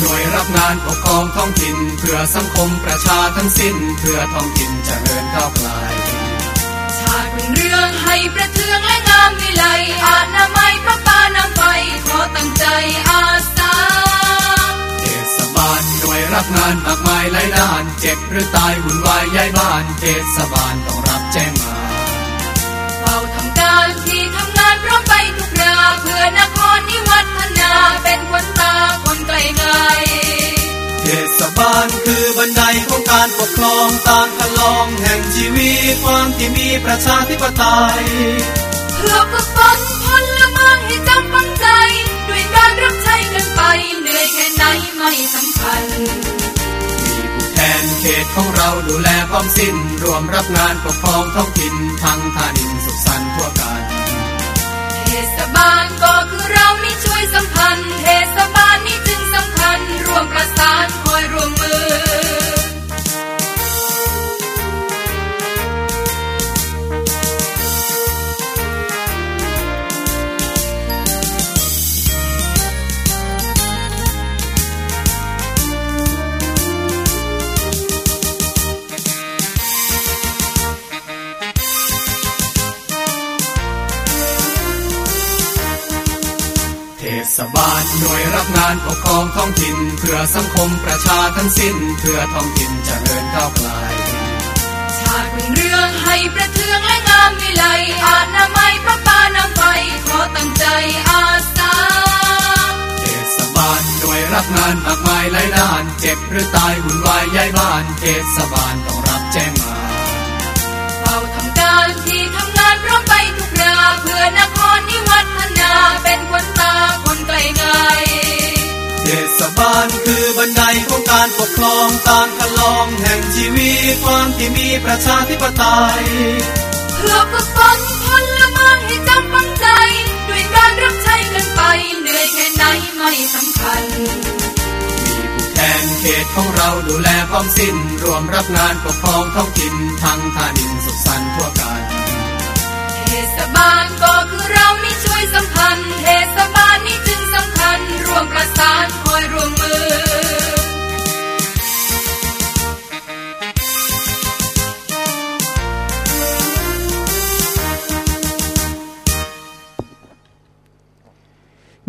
หน่วยรับงานปกครองท้องถิ่นเพื่อสังคมประชาทั้งสิ้นเพื่อท้องถิ่นเจริญก้าวไกลชาติเป็นเรื่องให้ประเทืองและงามวิไลอาณาไม้พระปานำไปขอตั้งใจอาสาเทศบาลหน่วยรับงานมากมายหลายด้าน เจ็บหรือตายหุ่นวายย้ายบ้านเทศบาลต้องรับแจ้ง เพื่อนครนิวัฒนาเป็นคนตาคนไกลไกลเทศบาลคือบันไดของการปกครองตามคันลองแห่งชีวิตความที่มีประชาธิปไตยเพื่อฝึกฝนพลเมืองให้จำปังใจ ด้วยการรับใช้กันไปเหนื่อยแค่ไหนไม่สำคัญมีผู้แทนเขตของเราดูแลพร้อมสิ้น รวมรับงานปกครองท้องถิ่นทั้งท่านินสุขสันต์ทั่วกันเท ศบาลก็คือเรานี่ช่วยสัมพันธ์ เทศบาลนี่จึงสำคัญ รวมประสานคอยรวมมือ ศบาลหน่วยรับงานปกครองท้องถิ่นเพื่อสังคมประชาทั้งสิ้นเพื่อท้องถิ่นจเจริญก้าวไกลชาติเป็นเรื่องให้ประเทืองและงามวิไลอาณาไม้พระปานำไปขอตั้งใจอาสาเทศบาลหน่วยรับงานมากมายหลายด้าน เจ็บหรือตายหุ่นวายย้ายบ้านเทศบาลต้องรับแจ้งมาเฝ้าทำการที่ทำงานพร้อมไป เพื่อนครนิวัฒนาเป็นคนตาคนไกลไกลเทศบาลคือบันไดของการปกครองตามคันลองแห่งชีวิตความที่มีประชาธิปไตยเพื่อฝึกฝนพลเมืองให้จำปังใจ ด้วยการรับใช้กันไปเหนื่อยแค่ไหนไม่สำคัญมีผู้แทนเขตของเราดูแลพร้อมสิ้น รวมรับงานปกครองท้องถิ่นทั้งท่านินสุขสันต์ทั่วกันเทศบาลก็คือเรานี่ช่วยสัมพันธ์เทศบาลนี่จึงสำคัญรวมประสานคอยรวมมือ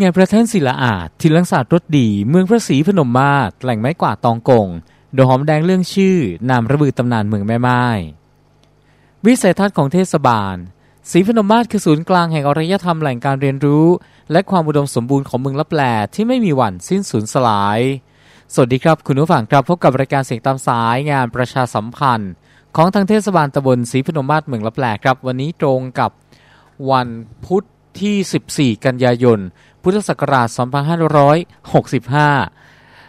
งานพระแท่นศิลาอาดทิลังศาสตร์รถดี เมืองพระศรีพนมมาศแหล่งไม้กวาดตองกงโดหอมแดงเรื่องชื่อนามระบือตำนานเมืองแม่ไม้วิสัยทัศน์ของเทศบาล ศรีพนมมาศคือศูนย์กลางแห่งอารยธรรมแหล่งการเรียนรู้ และความอุดมสมบูรณ์ของเมืองลับแลที่ไม่มีวันสิ้นสูญสลาย สวัสดีครับ คุณผู้ฟังครับพบกับรายการเสียงตามสายงานประชาสัมพันธ์ ของทางเทศบาลตำบลศรีพนมมาศเมืองลับแลครับ วันนี้ตรงกับวันพุธที่ 14 กันยายน พุทธศักราช 2565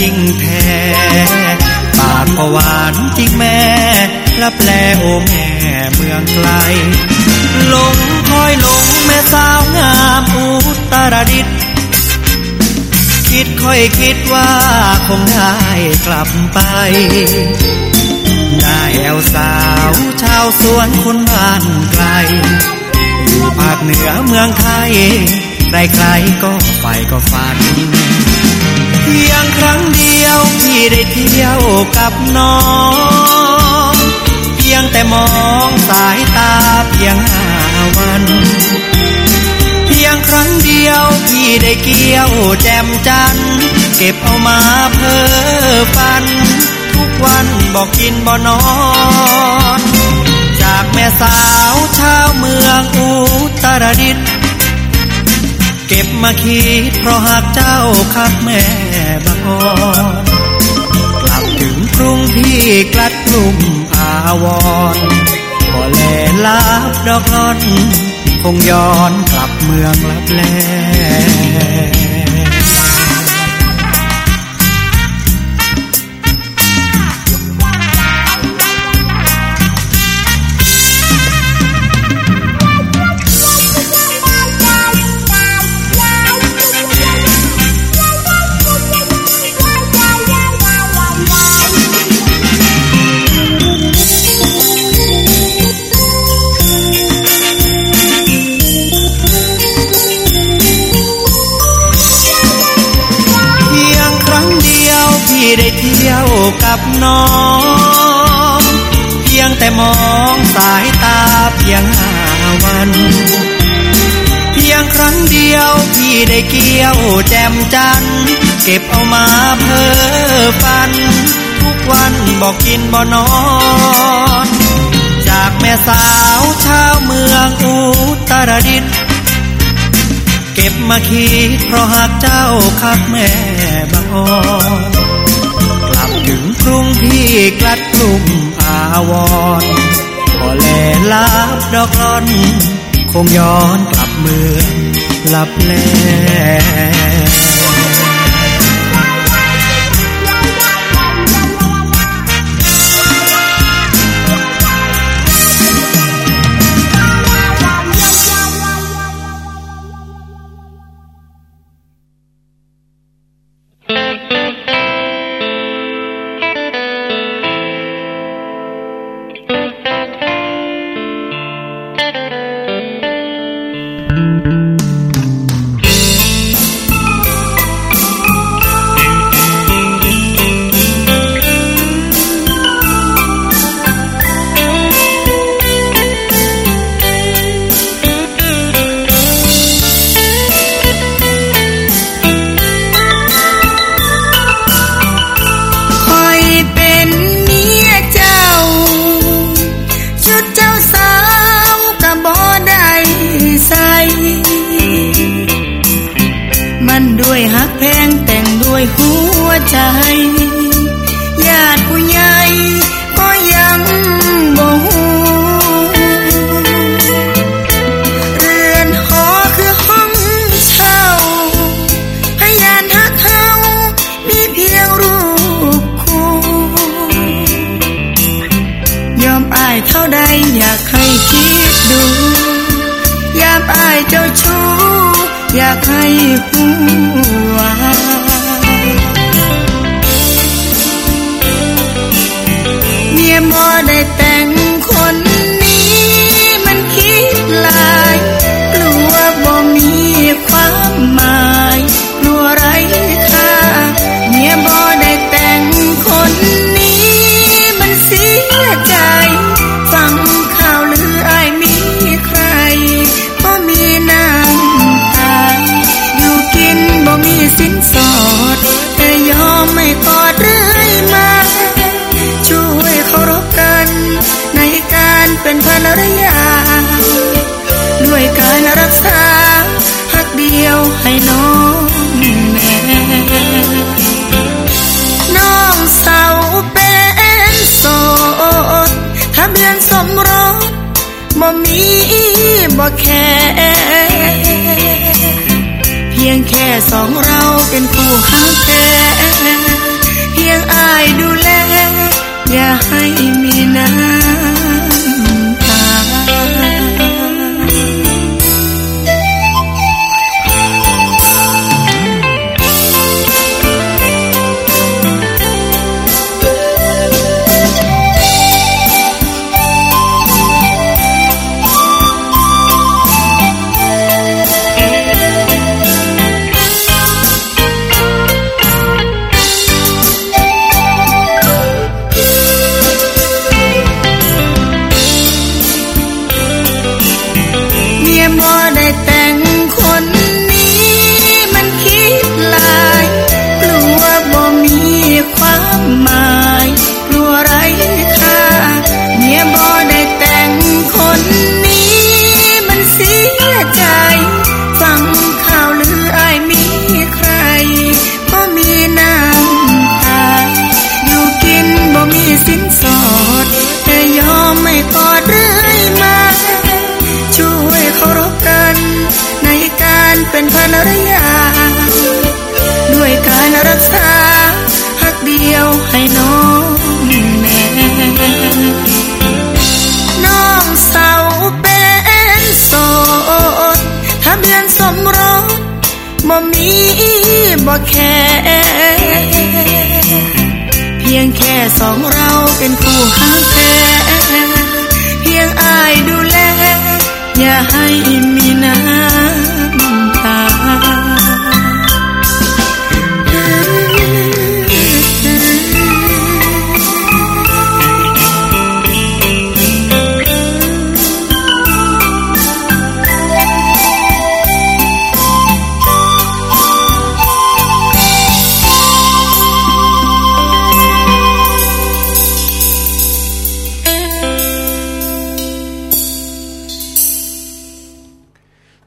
จริงแท้ปากก็หวานจริงแม่ลับแลโอแม่เมืองไกลหลงคอยหลงแม่สาวงามอุตรดิตคิดค่อยคิดว่าคงได้กลับไปได้แอวสาวชาวสวนคนบ้านไกลอยู่ภาคเหนือเมืองไทยใครใครก็ไปก็ฝัน พียงครั้งเดียวพี่ได้เที่ยวกับน้อง เพียงแต่มองสายตาเพียงห้าวัน เพียงครั้งเดียวพี่ได้เกี่ยวแจมจัน เก็บเอามาเพ้อฝัน ทุกวันบอกกินบ่นอน จากแม่สาวชาวเมืองอุตรดิต์ เก็บมาคิดเพราะหากเจ้าคักแม่บะกอกลับถึงกรุงพี่กลัดกลุ่มอาวรก็แลลาบดอกรอน คงย้อนกลับเมืองลับแล กินบ่นอน จากแม่สาวชาวเมืองอุตรดิตเก็บมาคิดเพราะหากเจ้าคักแม่บางอกลับถึงกรุงพี่กลัดกลุ่มอาวรพอแลลาบดอกร้อนคงย้อนกลับเมืองหลับแล้ว 在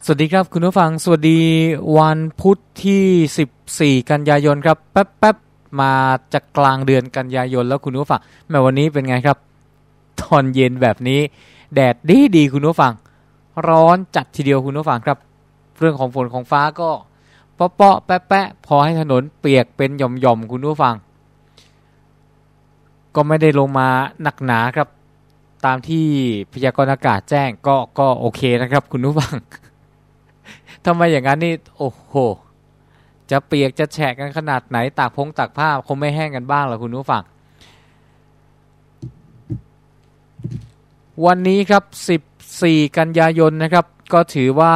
สวัสดีครับคุณผู้ฟังสวัสดีวันพุธที่ 14 กันยายนครับแป๊บๆมาจากกลางเดือนกันยายนแล้วคุณผู้ฟังแม้วันนี้เป็นไงครับ ตอนเย็นแบบนี้ แดดดีดีคุณผู้ฟัง ร้อนจัดทีเดียวคุณผู้ฟังครับ เรื่องของฝนของฟ้าก็เปาะๆแปะๆพอให้ถนนเปียกเป็นหย่อมๆคุณผู้ฟัง ก็ไม่ได้ลงมาหนักหนาครับ ตามที่พยากรณ์อากาศแจ้งก็ก็โอเคนะครับ คุณผู้ฟัง ทำไมอย่างนั้นนี่โอ้โห จะเปียกจะแฉะกันขนาดไหนตากพงตากผ้าคงไม่แห้งกันบ้างหรอคุณผู้ฟัง วันนี้ครับ 14 กันยายนนะครับ ก็ถือว่า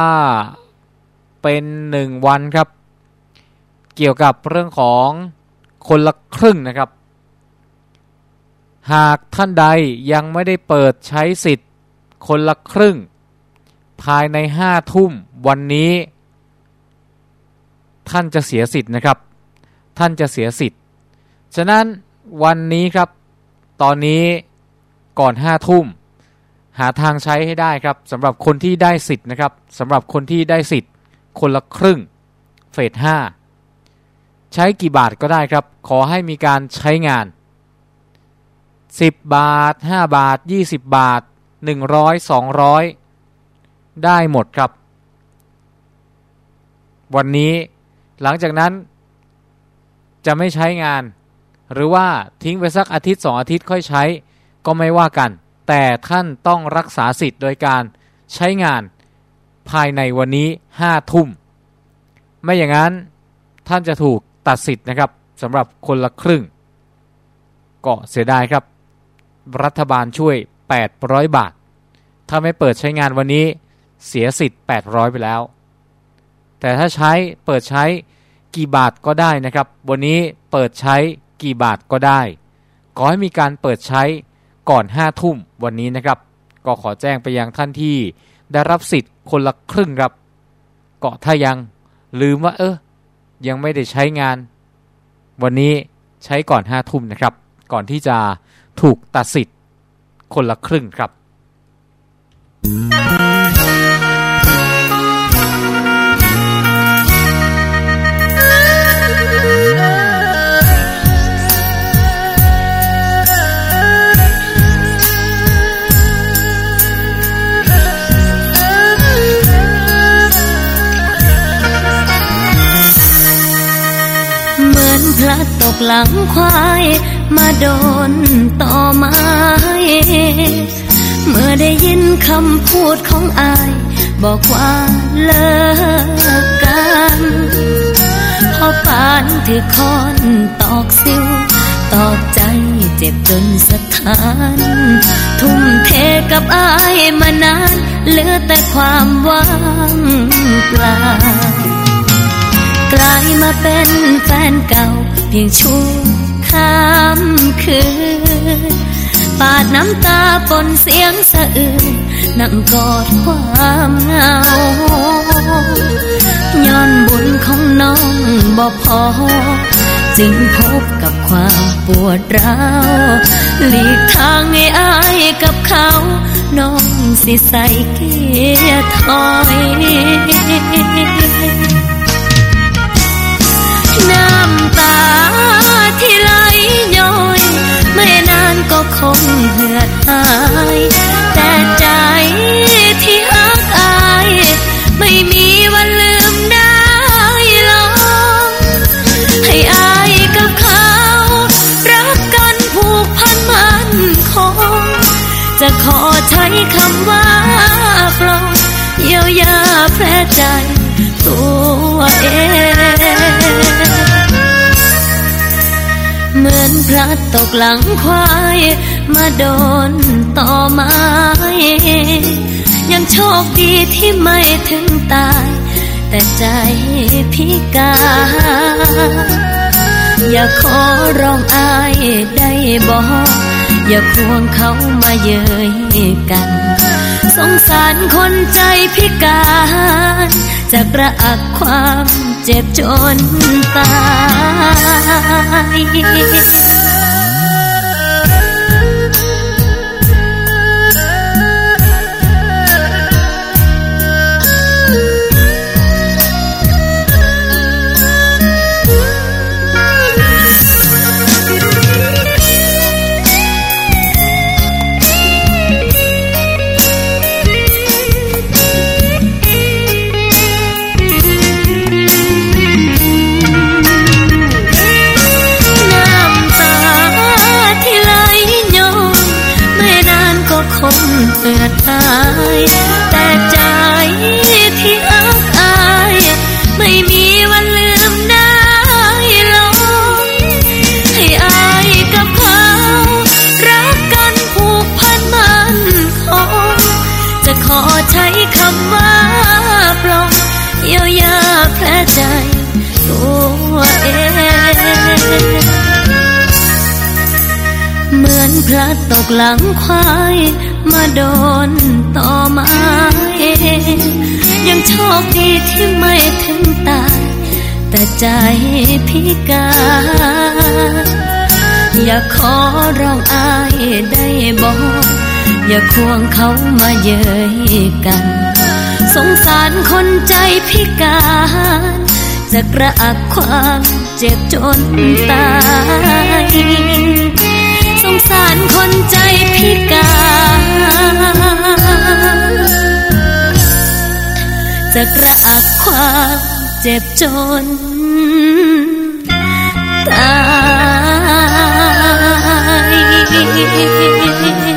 เป็นหนึ่งวันครับ เกี่ยวกับเรื่องของคนละครึ่งนะครับ หากท่านใดยังไม่ได้เปิดใช้สิทธิ์คนละครึ่ง ภายในห้าทุ่มวันนี้ ท่านจะเสียสิทธิ์นะครับ ท่านจะเสียสิทธิ์ ฉะนั้นวันนี้ครับ ตอนนี้ก่อนห้าทุ่มหาทางใช้ให้ได้ครับสำหรับคนที่ได้สิทธิ์นะครับสำหรับคนที่ได้สิทธิ์ คนละครึ่งเฟสห้าใช้กี่บาทก็ได้ครับ ขอให้มีการใช้งาน 10 บาท 5 บาท 20 บาท 100 200 ได้หมดครับ วันนี้หลังจากนั้นจะไม่ใช้งาน หรือว่าทิ้งไปสักอาทิตย์สองอาทิตย์ค่อยใช้ ก็ไม่ว่ากัน แต่ท่านต้องรักษาสิทธิ์โดยการใช้งานภายในวันนี้ห้าทุ่ม ไม่อย่างนั้นท่านจะถูกตัดสิทธิ์นะครับสำหรับคนละครึ่ง ก็เสียดายครับ รัฐบาลช่วย 800 บาท ถ้าไม่เปิดใช้งานวันนี้ เสียสิทธิ์800 ไปแล้ว แต่ถ้าใช้เปิดใช้กี่บาทก็ได้นะครับ วันนี้เปิดใช้กี่บาทก็ได้ขอให้มีการเปิดใช้ก่อน 5 ทุ่มวันนี้นะครับ ก็ขอแจ้งไปยังท่านที่ได้รับสิทธิ์คนละครึ่งครับเก็ถ้ายังลืมว่าเออยังไม่ได้ใช้งาน วันนี้ใช้ก่อน5ทุ่มนะครับ ก่อนที่จะถูกตัดสิทธิ์คนละครึ่งครับ หลังควายมาโดนต่อไม้ เมื่อได้ยินคำพูดของอาย บอกว่าเลิกกันพอปานถือคอนตอกสิวตอกใจเจ็บจนสะท้าน ทุ่มเทกับอายมานานเหลือแต่ความว่างเปล่ากลายมาเป็นแฟนเก่า เพียงชั่วข้ามคืน ปาดน้ำตาปนเสียงสะอื้นนั่งกอดความเหงาย้อนบุญของน้องบ่พอ จึงพบกับความปวดร้าวหลีกทางให้อายกับเขา น้องสิใส่เกียร์ถอย ไหลย่อยไม่นานก็คงเหือดหาย แต่ใจที่ฮักอาย ไม่มีวันลืมได้ลองให้อายกับเขา รักกันผูกพันมันคง จะขอใช้คำว่าปลงเยียวยาแผลใจตัวเอง มือนพระตกหลังควาย มาโดนต่อไม้ยังโชคดีที่ไม่ถึงตาย แต่ใจพิการอย่าขอร้องอายได้บอกอย่าควงเขามาเย้ยกัน สงสารคนใจพิการจะกระอักความเจ็บจนตาย เปื่อตายแต่ใจที่อักอาย ไม่มีวันลืมได้ลงให้อายกับเขารักกันผูกพันมันคงจะขอใช้คำว่าปลงเยียวยาแผลใจตัวเองเหมือนพระตกหลังควาย มาโดนต่อไม้ยังโชคดีที่ไม่ถึงตาย แต่ใจพิการอย่าขอร้องอายได้บอกอย่าควงเขามาเย้ยกัน สงสารคนใจพิการจะกระอักความเจ็บจนตาย งสารคนใจพิการจะกระอักความเจ็บจนตาย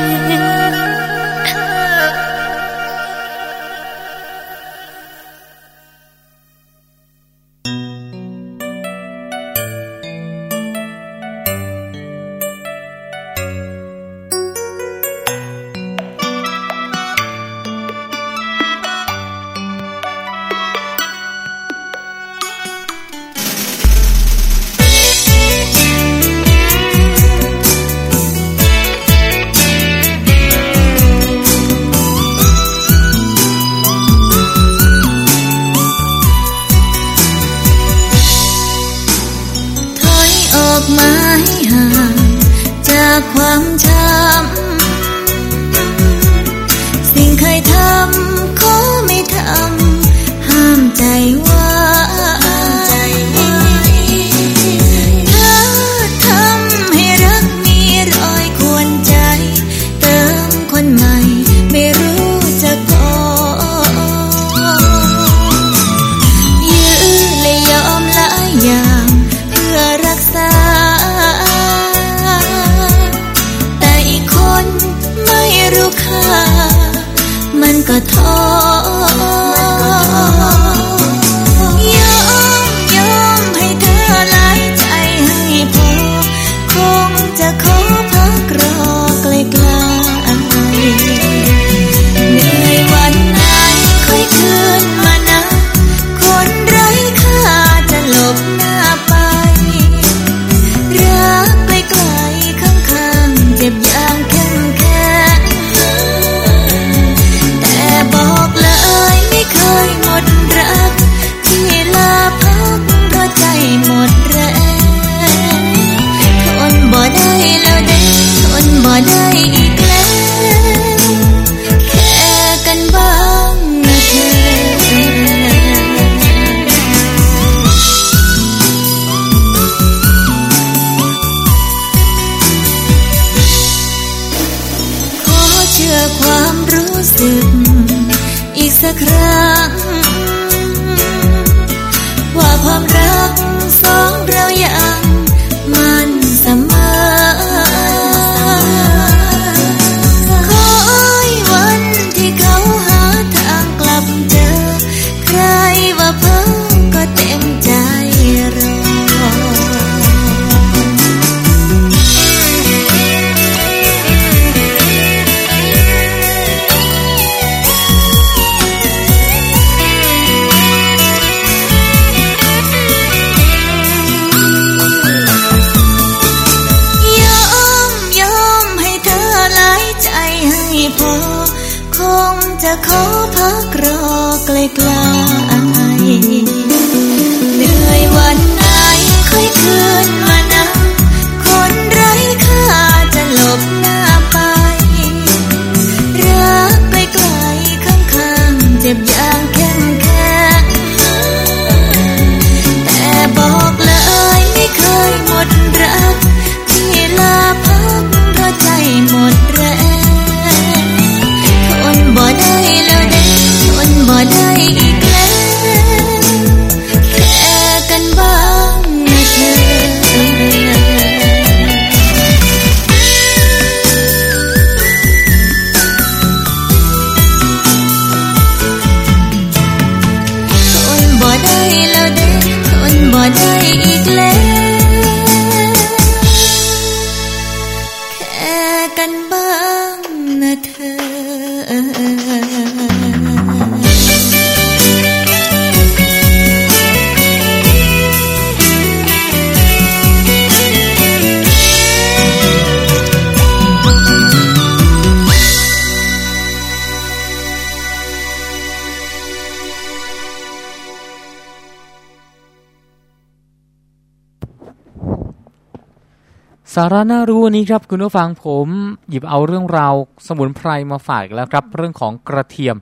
สาระน่ารู้วันนี้ครับคุณผู้ฟังผมหยิบเอาเรื่องราวสมุนไพรมาฝากแล้วครับ เรื่องของกระเทียม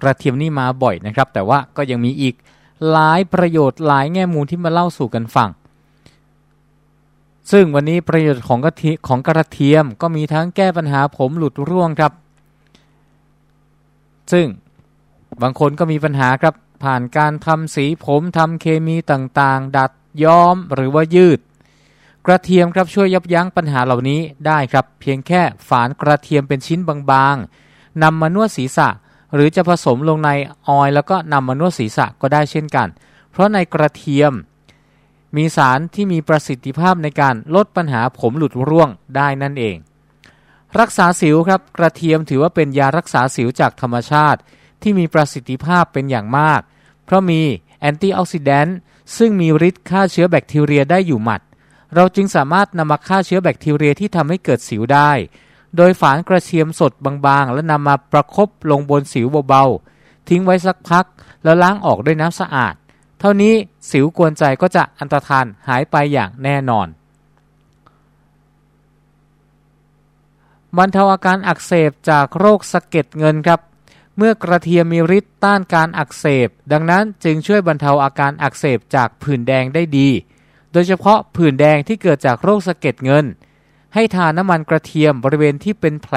กระเทียมนี่มาบ่อยนะครับ แต่ว่าก็ยังมีอีกหลายประโยชน์หลายแง่มุมที่มาเล่าสู่กันฟัง ซึ่งวันนี้ประโยชน์ของกระเทีของกระเทียมก็มีทั้งแก้ปัญหาผมหลุดร่วงครับ ซึ่งบางคนก็มีปัญหาครับผ่านการทำสีผมทำเคมีต่างๆ ดัดย้อมหรือว่ายืด กระเทียมครับช่วยยับยั้งปัญหาเหล่านี้ได้ครับ เพียงแค่ฝานกระเทียมเป็นชิ้นบางๆนำมานวดศีรษะ หรือจะผสมลงในออยล์แล้วก็นำมานวดศีรษะก็ได้เช่นกัน เพราะในกระเทียม มีสารที่มีประสิทธิภาพในการลดปัญหาผมหลุดร่วงได้นั่นเอง รักษาสิวครับกระเทียมถือว่าเป็นยารักษาสิวจากธรรมชาติ ที่มีประสิทธิภาพเป็นอย่างมาก เพราะมีแอนตี้ออกซิแดนต์ซึ่งมีฤทธิ์ฆ่าเชื้อแบคทีเรียได้อยู่หมัด เราจึงสามารถนำมาฆ่าเชื้อแบคทีเรียที่ทำให้เกิดสิวได้ โดยฝานกระเทียมสดบางๆ แล้วนำมาประคบลงบนสิวเบาๆ ทิ้งไว้สักพัก แล้วล้างออกด้วยน้ำสะอาด เท่านี้สิวกวนใจก็จะอันตรธานหายไปอย่างแน่นอนบรรเทาอาการอักเสบจากโรคสะเก็ดเงินครับ เมื่อกระเทียมมีฤทธิ์ต้านการอักเสบ ดังนั้นจึงช่วยบรรเทาอาการอักเสบจากผื่นแดงได้ดี โดยเฉพาะผื่นแดงที่เกิดจากโรคสะเก็ดเงิน ให้ทาน้ำมันกระเทียมบริเวณที่เป็นแผล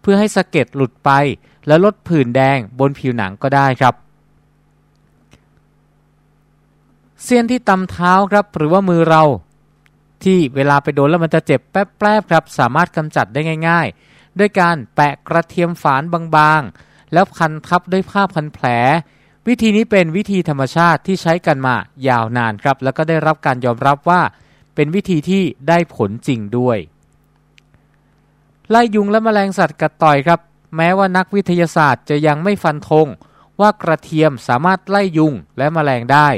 เพื่อให้สะเก็ดหลุดไป และลดผื่นแดงบนผิวหนังก็ได้ครับ เสี้ยนที่ตำเท้าครับหรือว่ามือเรา ที่เวลาไปโดนแล้วมันจะเจ็บแป๊บๆครับ สามารถกำจัดได้ง่าย ๆ ด้วยการแปะกระเทียมฝานบางๆ แล้วพันทับด้วยผ้าพันแผล วิธีนี้เป็นวิธีธรรมชาติที่ใช้กันมายาวนานครับ แล้วก็ได้รับการยอมรับว่า เป็นวิธีที่ได้ผลจริงด้วย ไล่ยุงและแมลงสัตว์กัดต่อยครับ แม้ว่านักวิทยาศาสตร์จะยังไม่ฟันธงว่ากระเทียมสามารถไล่ยุงและแมลงได้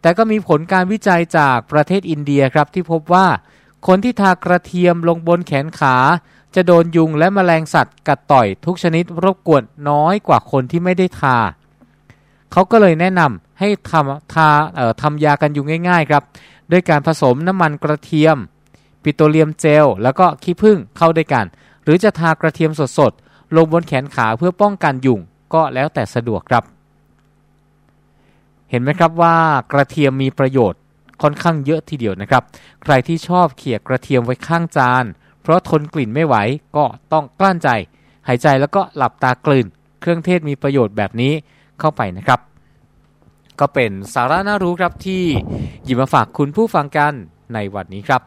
แต่ก็มีผลการวิจัยจากประเทศอินเดียครับที่พบว่า คนที่ทากระเทียมลงบนแขนขา จะโดนยุงและแมลงสัตว์กัดต่อยทุกชนิดรบกวนน้อยกว่าคนที่ไม่ได้ทา เขาก็เลยแนะนำให้ทำทาเอ่อทำยากันยุงง่าย ๆ ครับ ด้วยการผสมน้ำมันกระเทียม ปิโตรเลียมเจล แล้วก็ขี้ผึ้งเข้าด้วยกัน หรือจะทากระเทียมสดๆลงบนแขนขาเพื่อป้องกันยุงก็แล้วแต่สะดวกครับ เห็นไหมครับว่ากระเทียมมีประโยชน์ค่อนข้างเยอะทีเดียวนะครับ ใครที่ชอบเขี่ยกระเทียมไว้ข้างจาน เพราะทนกลิ่นไม่ไหวก็ต้องกลั้นใจ หายใจแล้วก็หลับตากลืน เครื่องเทศมีประโยชน์แบบนี้ เข้าไปนะครับ ก็เป็นสาระน่ารู้ครับที่หยิบมาฝากคุณผู้ฟังกันในวันนี้ครับ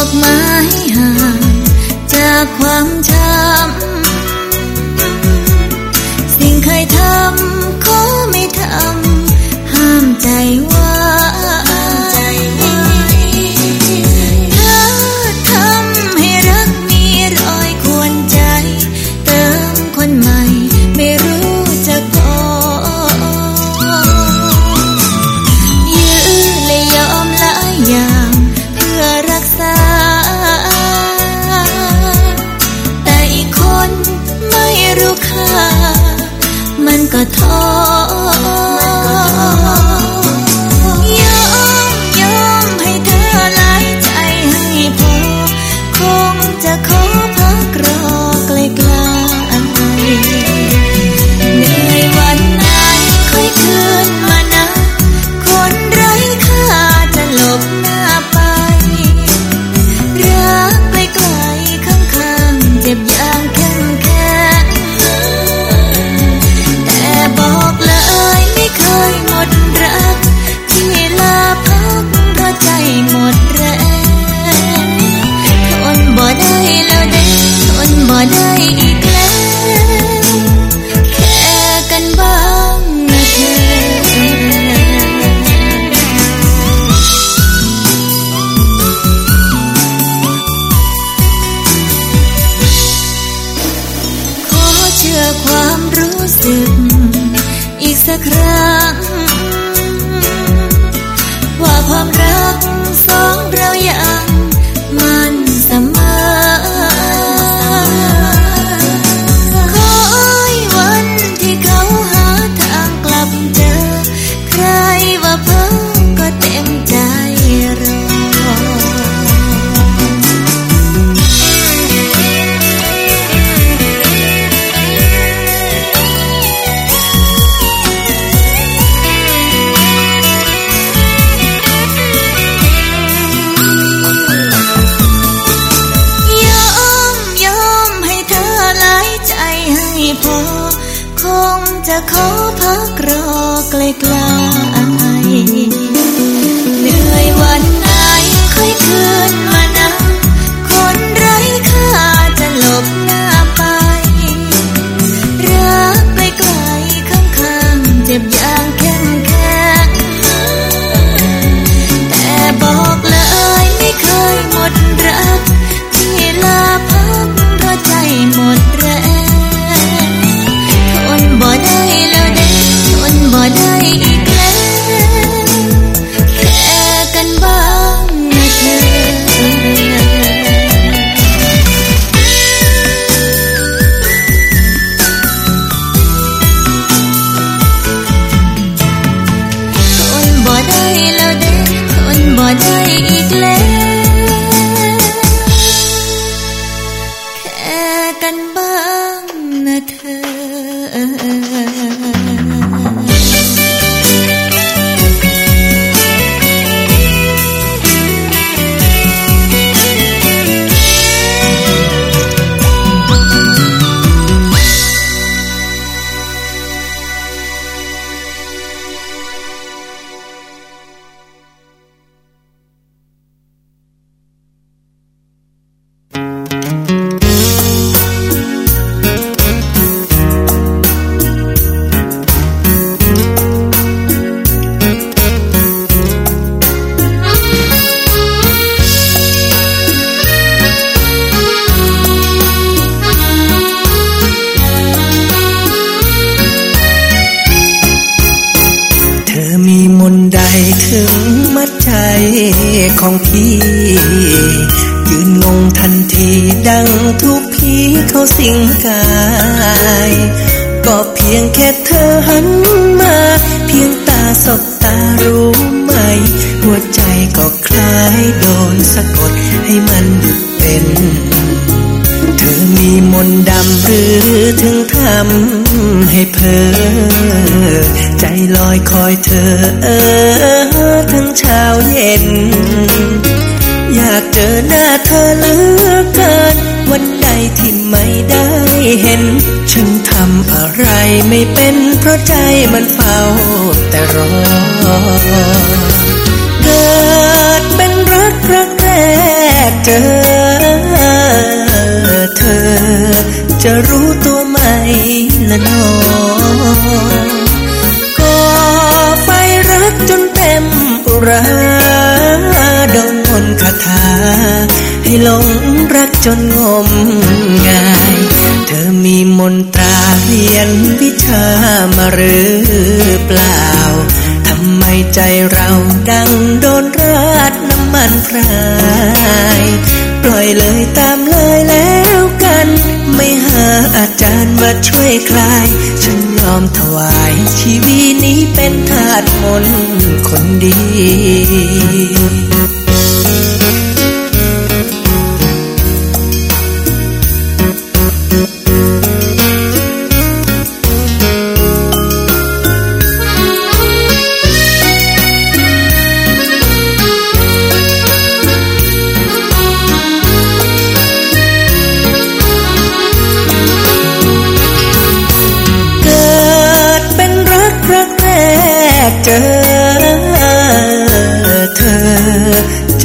อยออกมาให้ห่างจากความช้ำสิ่งเคยทำขอไม่ทำห้ามใจว่า ดังทุกผีเขาสิงกาย ก็เพียงแค่เธอหันมา เพียงตาสบตารู้ไหม หัวใจก็คล้ายโดนสะกดให้มันหยุดเป็น เธอมีมนต์ดำหรือถึงทำให้เพอใจลอยคอยเธอเออทั้งเช้าเย็น อยากเจอหน้าเธอเหลือเกิน ที่ไม่ได้เห็น ฉันทำอะไรไม่เป็นเพราะใจมันเฝ้าแต่รอ เกิดเป็นรักรักแรกเจอเธอ จะรู้ตัวไหมละน้อก็ไฟรักจนเต็มอุรา ให้หลงรักจนงมงาย เธอมีมนตราเรียนวิชามาหรือเปล่า ทำไมใจเราดังโดนราดน้ำมันพรายปล่อยเลยตามเลยแล้วกัน ไม่หาอาจารย์มาช่วยคลาย ฉันยอมถวายชีวิตนี้เป็นทาสมนคนดี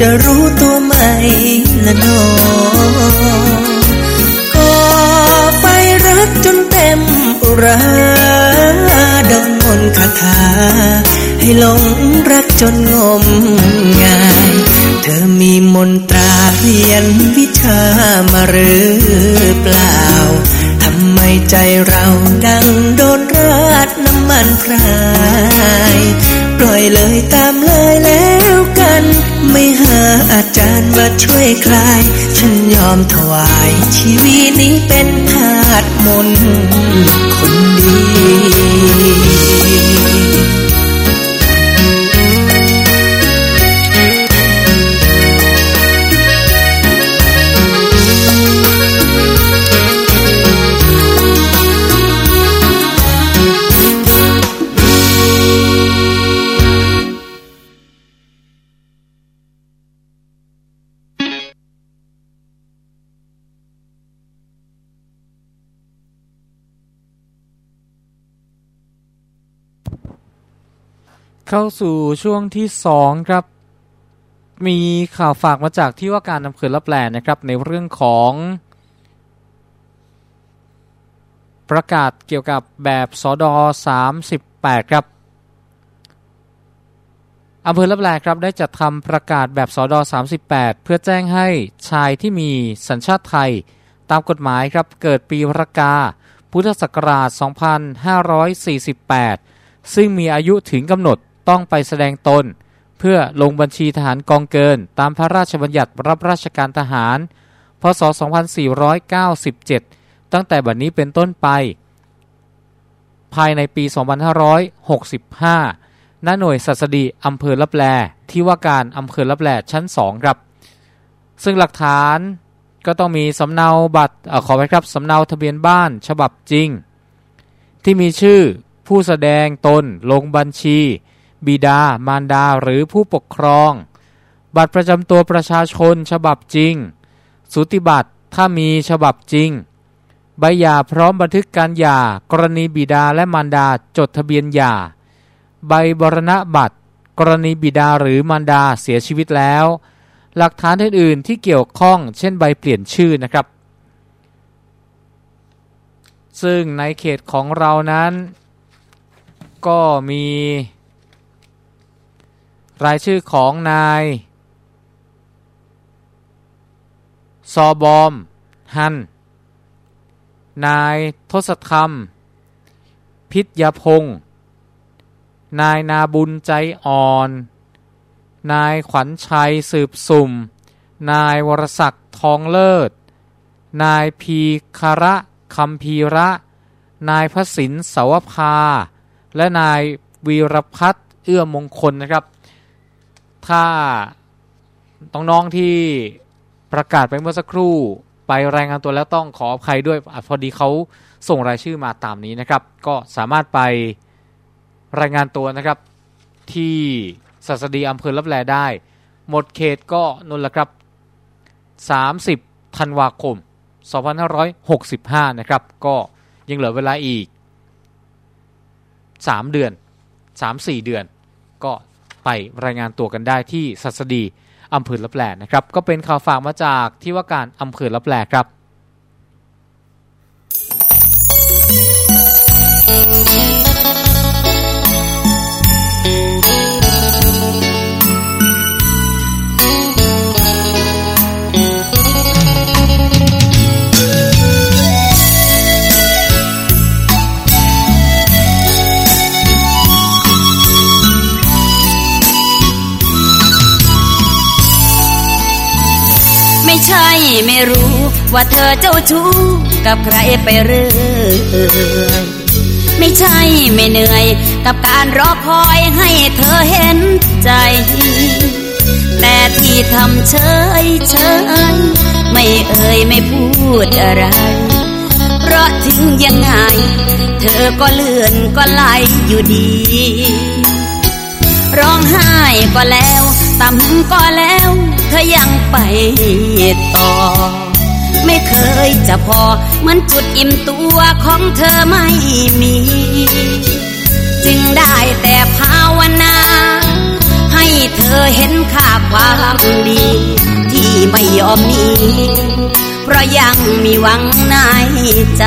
จะรู้ตัวไหมละน้อก็ไฟรักจนเต็มอุราดงมนคาถา ให้หลงรักจนงมงาย เธอมีมนตราเรียนวิชามาหรือเปล่า ทำไมใจเราดังโดนราดน้ำมันพราย ปล่อยเลยตามเลย มาช่วยคลาย ฉันยอมถวาย ชีวิตนี้เป็นทาสมนคนดี เข้าสู่ช่วงที่สองครับ มีข่าวฝากมาจากที่ว่าการอำเภอละแปลนะครับ ในเรื่องของ ประกาศเกี่ยวกับแบบสอดอ38 ครับอำเภอละแปลครับได้จัดทำประกาศแบบสอดอ38 เพื่อแจ้งให้ชายที่มีสัญชาติไทย ตามกฎหมายครับเกิดปีรากา พุทธศักราช 2548 ซึ่งมีอายุถึงกำหนด ต้องไปแสดงตน เพื่อลงบัญชีทหารกองเกิน ตามพระราชบัญญัติรับราชการทหาร พศ 2497 ตั้งแต่บัดนี้เป็นต้นไป ภายในปี 2565 ณ หน่วยสัสดีอำเภอลับแล ที่ว่าการอำเภอลับแลชั้น 2 ครับ ซึ่งหลักฐานก็ต้องมีสำเนาบัตรอขอไว้ครับสำเนาทะเบียนบ้านฉบับจริง ที่มีชื่อผู้แสดงตนลงบัญชี บิดา มารดาหรือผู้ปกครอง บัตรประจำตัวประชาชนฉบับจริง สุติบัตรถ้ามีฉบับจริง ใบหย่าพร้อมบันทึกการหย่า กรณีบิดาและมารดาจดทะเบียนหย่า ใบบรณบัตร กรณีบิดาหรือมารดาเสียชีวิตแล้ว หลักฐานอื่นๆที่เกี่ยวข้องเช่นใบเปลี่ยนชื่อนะครับ ซึ่งในเขตของเรานั้นก็มี รายชื่อของนายซอบอม ฮัน นายทศธรรม พิษยพงศ์นายนาบุญใจอ่อน นายขวัญชัยสืบสุ่ม นายวรศักดิ์ทองเลิศ นายพีคาระคำพีระ นายพระสินสาวภา และนายวีรพัฒน์เอื้อมงคลนะครับ ถ้าน้องๆที่ประกาศไปเมื่อสักครู่ไปรายงานตัวแล้วต้องขออภัยด้วยอพอดีเขาส่งรายชื่อมาตามนี้นะครับ ก็สามารถไปรายงานตัวนะครับ ที่สัสดีอำเภอรับแลได้ หมดเขตก็นนละครับ 30ธันวาคม 2565 นะครับ ก็ยังเหลือเวลาอีก 3 เดือน 3-4 เดือน ไปรายงานตัวกันได้ที่สัสดีอำเภอละแปลนะครับ ก็เป็นข่าวฝากมาจากที่ว่าการอำเภอละแปลครับ ไม่รู้ว่าเธอเจ้าชู้กับใครไปเรื่อยไม่ใช่ไม่เหนื่อย กับการรอคอยให้เธอเห็นใจ แต่ที่ทำเฉยเฉยไม่เอ่ยไม่พูดอะไร เพราะถึงยังไง เธอก็เลื่อนก็ไหลอยู่ดี ร้องไห้ก็แล้วต่ำก็แล้ว เธอยังไปต่อ ไม่เคยจะพอ เหมือนจุดอิ่มตัวของเธอไม่มี จึงได้แต่ภาวนา ให้เธอเห็นค่าความดี ที่ไม่ยอมหนีเพราะยังมีหวังในใจ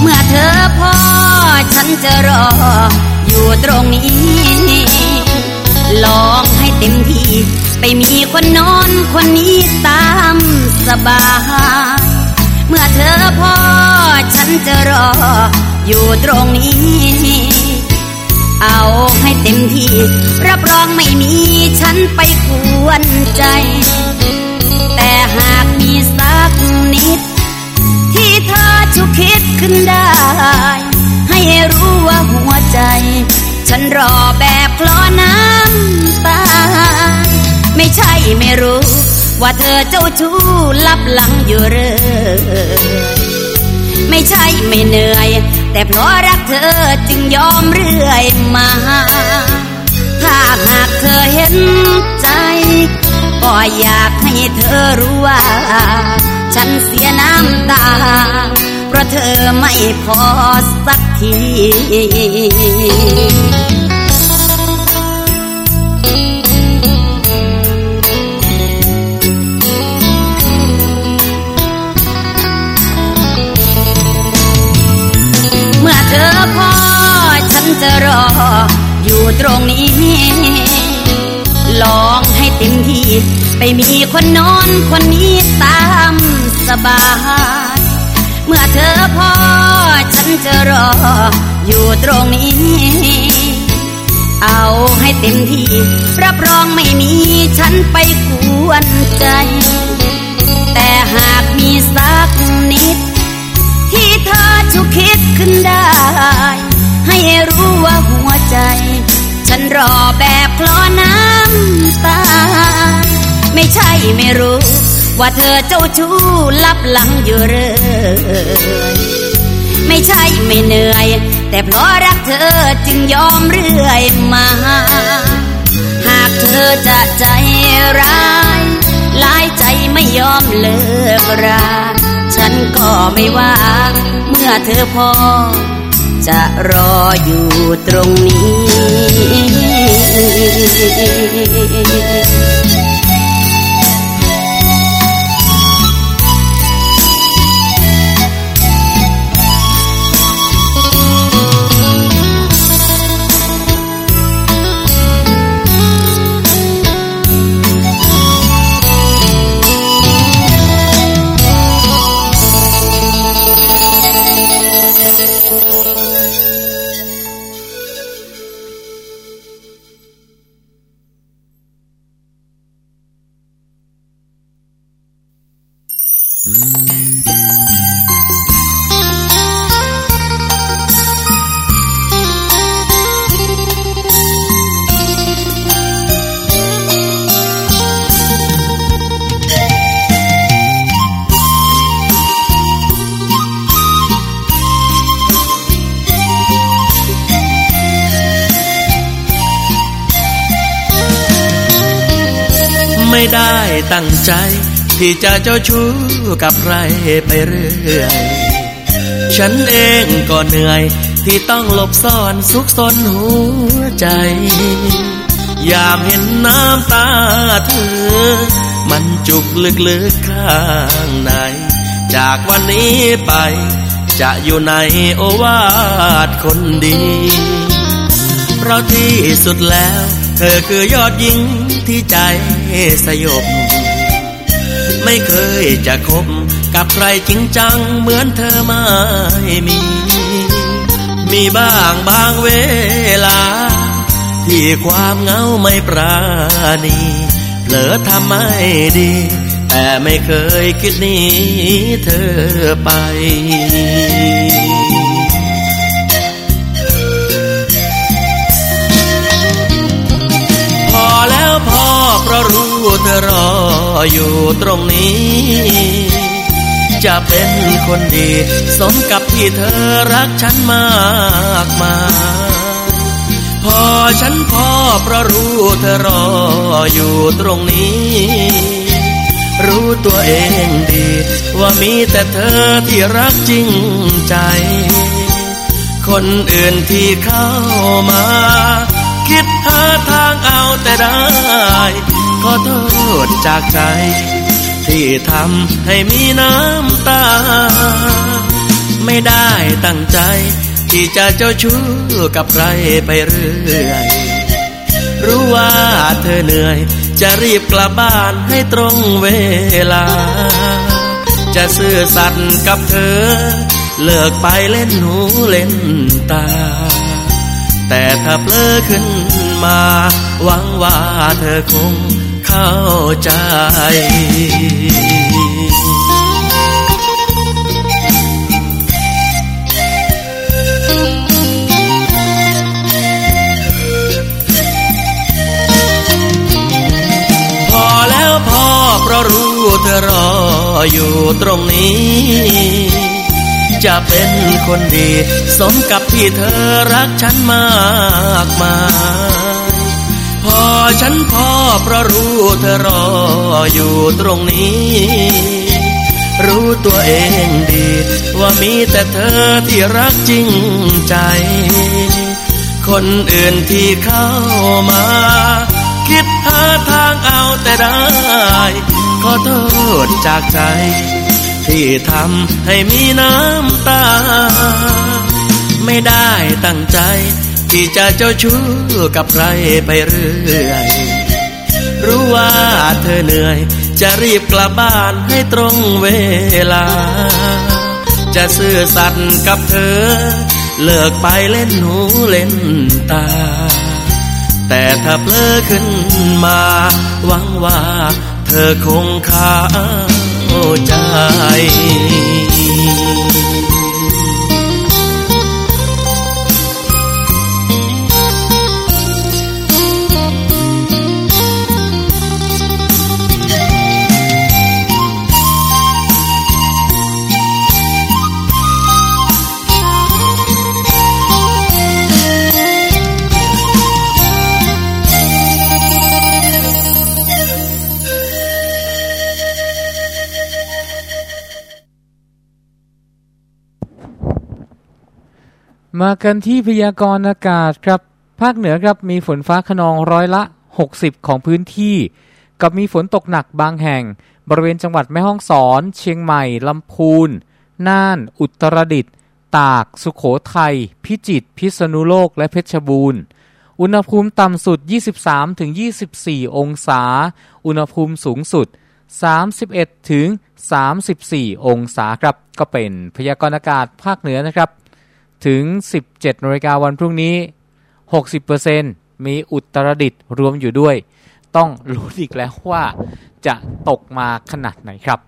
เมื่อเธอพอ ฉันจะรอ อยู่ตรงนี้ ลองให้เต็มที่ ไปมีคนนอนคนนี้ตามสบาย เมื่อเธอพอฉันจะรอ อยู่ตรงนี้ เอาให้เต็มที่ รับรองไม่มีฉันไปกวนใจ แต่หากมีสักนิด ฉันรอแบบคลอน้ำตา ไม่ใช่ไม่รู้ ว่าเธอเจ้าชู้ลับหลังอยู่เรื่อยไม่ใช่ไม่เหนื่อย แต่เพราะรักเธอจึงยอมเรื่อยมา ถ้าหากเธอเห็นใจ ก็อยากให้เธอรู้ว่า ฉันเสียน้ำตา เพราะเธอไม่พอสักทีเมื่อเธอพอฉันจะรออยู่ตรงนี้ ลองให้เต็มที่ ไปมีคนนอนคนนี้ตามสบาย เมื่อเธอพอฉันจะรออยู่ตรงนี้ เอาให้เต็มที่ รับรองไม่มีฉันไปกวนใจ แต่หากมีสักนิด ที่เธอชุกคิดขึ้นได้ ให้รู้ว่าหัวใจ ฉันรอแบบคลอน้ำตา ไม่ใช่ไม่รู้ ว่าเธอเจ้าชู้ลับหลังอยู่เรื่อยไม่ใช่ไม่เหนื่อย แต่เพราะรักเธอจึงยอมเรื่อยมา หากเธอจะใจร้ายลายใจไม่ยอมเลิกรา ฉันก็ไม่ว่า เมื่อเธอพอ จะรออยู่ตรงนี้ ที่จะเจ้าชู้กับใครไปเรื่อย ฉันเองก็เหนื่อย ที่ต้องหลบซ่อนซุกซนหัวใจ ยามเห็นน้ำตาเธอ มันจุกลึกๆข้างใน จากวันนี้ไป จะอยู่ในโอวาทคนดี เพราะที่สุดแล้ว เธอคือยอดหญิงที่ใจสยบ ไม่เคยจะคบ กับใครจริงจังเหมือนเธอไม่มี มีบ้างบางเวลา ที่ความเหงาไม่ปราณีเผลอทำไม่ดี แต่ไม่เคยคิดหนีเธอไป อยู่ตรงนี้ จะเป็นคนดี สมกับที่เธอรักฉันมากมายพอฉันพอเพราะรู้เธอรออยู่ตรงนี้ รู้ตัวเองดี ว่ามีแต่เธอที่รักจริงใจ คนอื่นที่เข้ามา คิดหาทางเอาแต่ได้ ขอโทษจากใจ ที่ทำให้มีน้ำตา ไม่ได้ตั้งใจ ที่จะเจ้าชู้กับใครไปเรื่อย รู้ว่าเธอเหนื่อย จะรีบกลับบ้านให้ตรงเวลา จะซื่อสัตย์กับเธอ เลิกไปเล่นหูเล่นตาแต่ถ้าเพลอขึ้นมา หวังว่าเธอคง เข้าใจพอแล้วพอเพราะรู้เธอรออยู่ตรงนี้ จะเป็นคนดี สมกับที่เธอรักฉันมากมาย อฉันพอเพราะรู้เธอรออยู่ตรงนี้ รู้ตัวเองดี ว่ามีแต่เธอที่รักจริงใจ คนอื่นที่เข้ามา คิดหาทางเอาแต่ได้ ขอโทษจากใจ ที่ทำให้มีน้ำตา ไม่ได้ตั้งใจ ที่จะเจ้าชู้กับใครไปเรื่อย รู้ว่าเธอเหนื่อย จะรีบกลับบ้านให้ตรงเวลา จะซื่อสัตย์กับเธอ เลิกไปเล่นหูเล่นตา แต่ถ้าเพลอขึ้นมา หวังว่าเธอคงเข้าใจ มากันที่พยากรณ์อากาศครับ ภาคเหนือครับมีฝนฟ้าขนองร้อยละ 60 ของพื้นที่ กับมีฝนตกหนักบางแห่ง บริเวณจังหวัดแม่ฮ่องสอน เชียงใหม่ลำพูน น่าน อุตรดิตถ์ตาก สุขโขทัย พิจิตร พิษณุโลก และเพชรบูรณ์ อุณหภูมิต่ำสุด 23-24 องศา อุณหภูมิสูงสุด 31ถึง34 องศาครับ ก็เป็นพยากรณ์อากาศภาคเหนือนะครับ ถึง 17นาฬิกาวันพรุ่งนี้ 60%มีอุตรดิตถ์รวมอยู่ด้วย ต้องรู้อีกแล้วว่าจะตกมาขนาดไหนครับ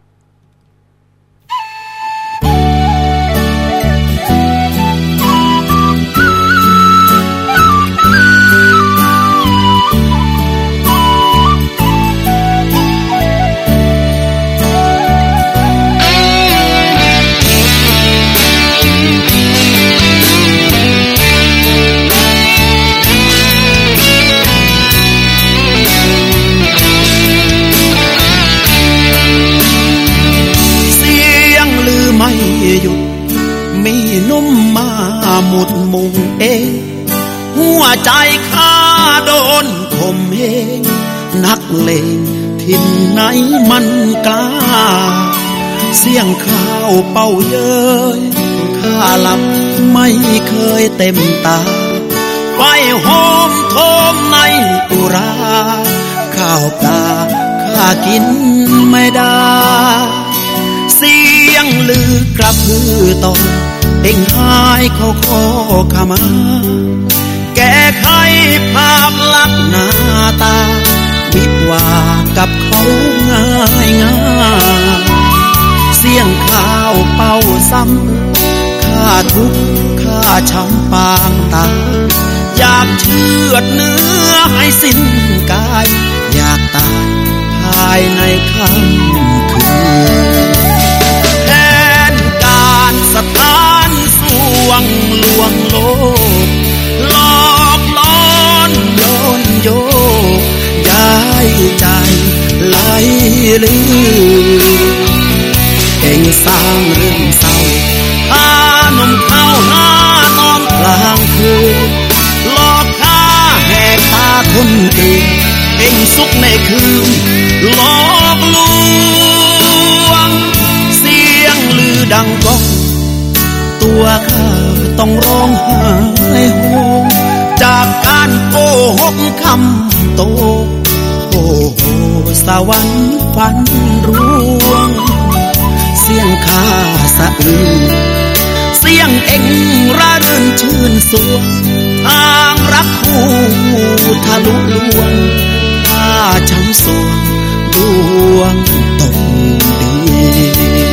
เสียงข้าวเป่าเย้ยข้าหลับไม่เคยเต็มตา ไฟโหมโทมในตุราข้าวปลาข้ากินไม่ได้ เสียงลือกระพือตอนเอ็งหายเขาขอขมา แก้ไขภาพลักษณ์หน้าตาวิดว่ากับเขาง่ายง่าย เสียงข้าวเป่าซ้ำข้าทุกข้าช้ำปางตาอยากเชือดเนื้อให้สิ้นกาย อยากตายภายในค่ำคืนแผนการสถานสวงลวงโลกหลอกล้อนโยนโยกย้ายใจไหลลือเอ งสร้างเรื่องเศร้าหานมเข้าหานอนกลางคืนหลอกข้าแหกตาคนอื่นเองสุขในคืนหลอกลวง เสียงลือดังก้องตัวข้าต้องร้องไห้โฮจากการโกหกคำโตโอ้โหสวรรค์ฝันร่วง เสียงข้าสะอื้นเสียงเอ็งระรื่นชื่นสวงทางรักคู่ทะลุลวงผ้าช้ำสวงดวงตกดี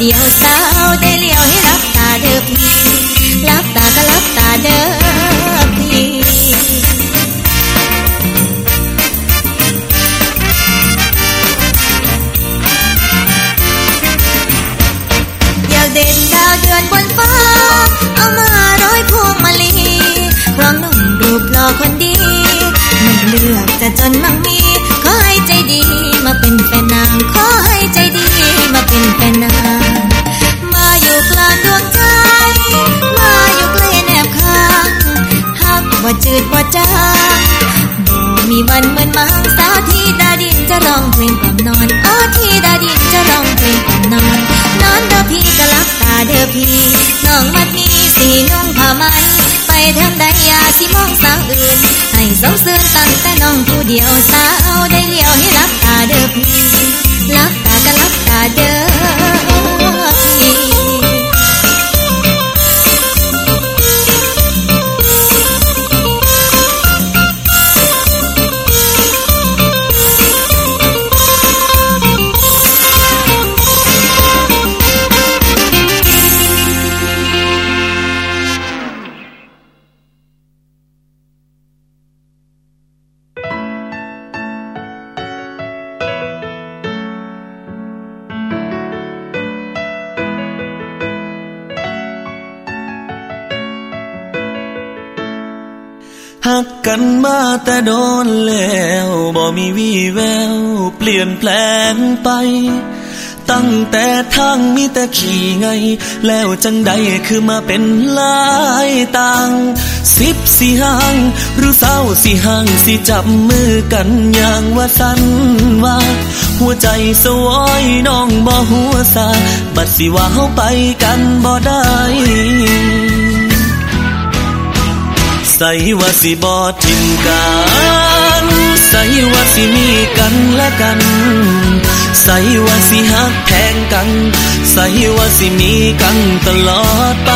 adiós, chao. แปลงไป ตั้งแต่ทางมีแต่ขี่ไง แล้วจังใดคือมาเป็นลายต่างสิบสี่ห้างหรือเศร้าสี่ห้างสิจับมือกันอย่างว่าสันว่า หัวใจสวยน้องบ่หัวซาบัดสิว่าเฮาไปกันบ่ได้ใส่ว่าสิบอทิมกัน ว่าสิมีกันและกัน ใส่ว่าสิหักแพงกัน ใส่ว่าสิมีกันตลอดไป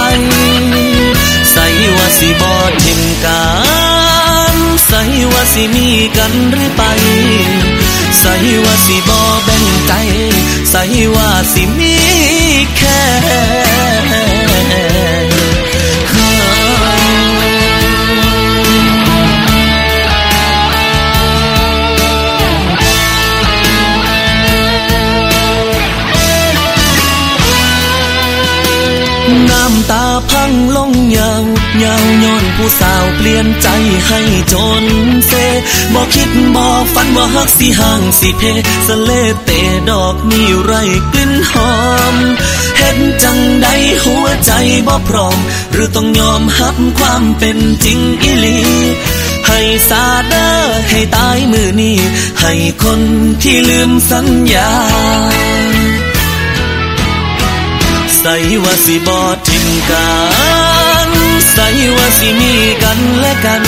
ใส่ว่าสิบอทิมกันใส่ว่าสิมีกันหรือไป ใส่ว่าสิบอแบ่งใจ ใส่ว่าสิมีแค่ พังลงยาวยาวย้อนผู้สาวเปลี่ยนใจให้จนเซบอกคิดบอกฝันว่าฮักสิห่างสิเพสะเลเตดอกมีไรกลิ่นหอม เห็นจังใดหัวใจบ่พร้อม หรือต้องยอมหับความเป็นจริงอีหลีให้สาเดอให้ตายมือนี้ ให้คนที่ลืมสัญญา ใส่ว่าสิบอ ทิมกันใส่ว่าสิมีกันและกัน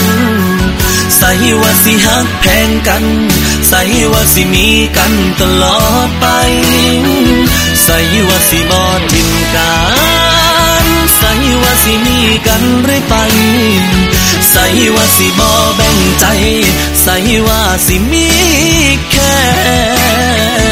ใส่ว่าสิหักแพงกัน ใส่ว่าสิมีกันตลอดไป ใส่ว่าสิบอทิมกันใส่ว่าสิมีกันเรื่อยไป ใส่ว่าสิบอแบ่งใจ ใส่ว่าสิมีแค่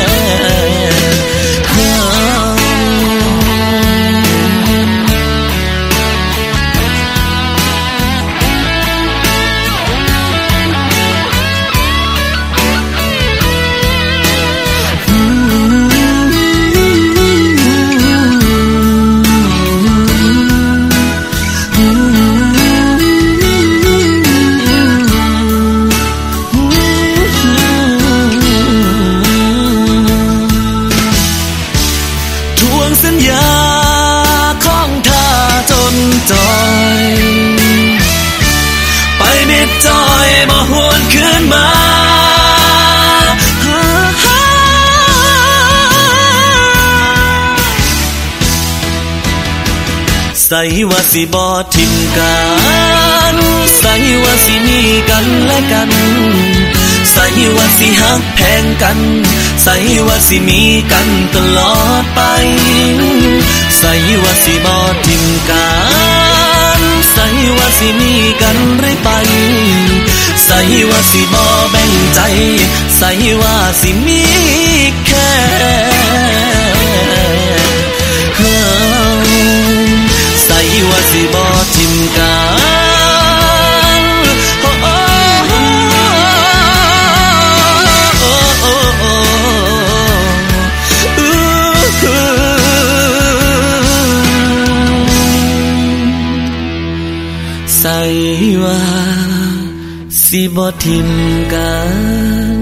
ว่าสิบอทิมกันใส่ว่าสิมีกันและกันใส่ว่าสิหักแพงกันใส่ว่าสิมีกันตลอดไปใส่ว่าสิบอทิมกันใส่ว่าสิมีกันเรื่อยไปใส่ว่าสิบอแบ่งใจใส่ว่าสิมีแค่ สิบอทิมกัน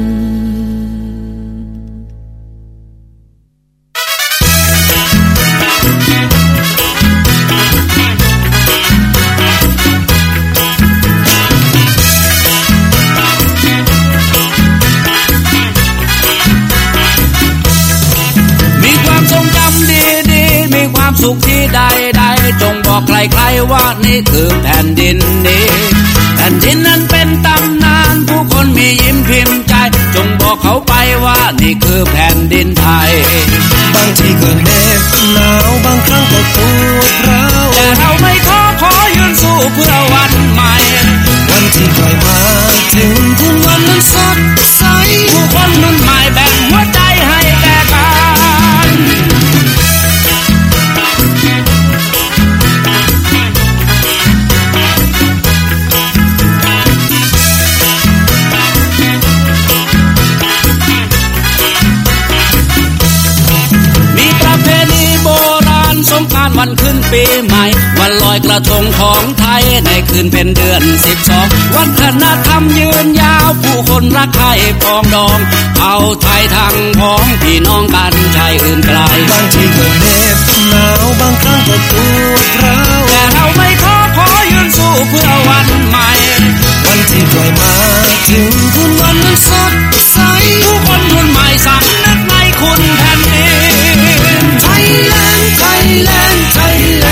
มีความทรงจำดีๆมีความสุขที่ใดใดจงบอกใครๆว่านี่คือแผ่นดินนี้ นี่คือแผ่นดินไทย บางทีก็เหน็บหนาวบางครั้งก็ปวดร้าวแต่เรา งของไทยในคืนเป็นเดือนสิบสองวันคณะธรรมยืนยาวผู้คนรักใครปองดอง เอาไทยทั้งพ้องพี่น้องกันชายอื่นไกลบางทีก็เหน็บก็หนาวบางครั้งก็ปวดร้าวแต่เราไม่ท้อขอยืนสู้เพื่อวันใหม่ วันที่ใกล้มาถึงคืนวันนั้นสดใสผู้คนรุ่นใหม่สำนึกในคุณแผ่นดินไทยแลนด์ไทยแลนด์ไทยแลน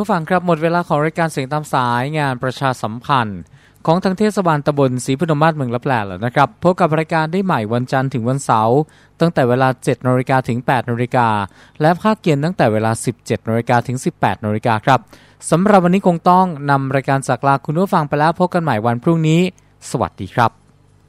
ผู้ฟังครับหมดเวลาของรายการเสียงตามสายงานประชาสัมพันธ์ ของทางเทศบาลตำบลศรีพนมมาศเมืองลับแลแล้วนะครับพบกับรายการได้ใหม่วันจันทร์ถึงวันเสาร์ตั้งแต่เวลา 7นาฬิกาถึง 8นาฬิกาและภาคเย็นตั้งแต่เวลา 17นาฬิกาถึง 18นาฬิกาครับสำหรับวันนี้คงต้องนำรายการจากลาคุณผู้ฟังไปแล้วพบกันใหม่วันพรุ่งนี้ สวัสดีครับ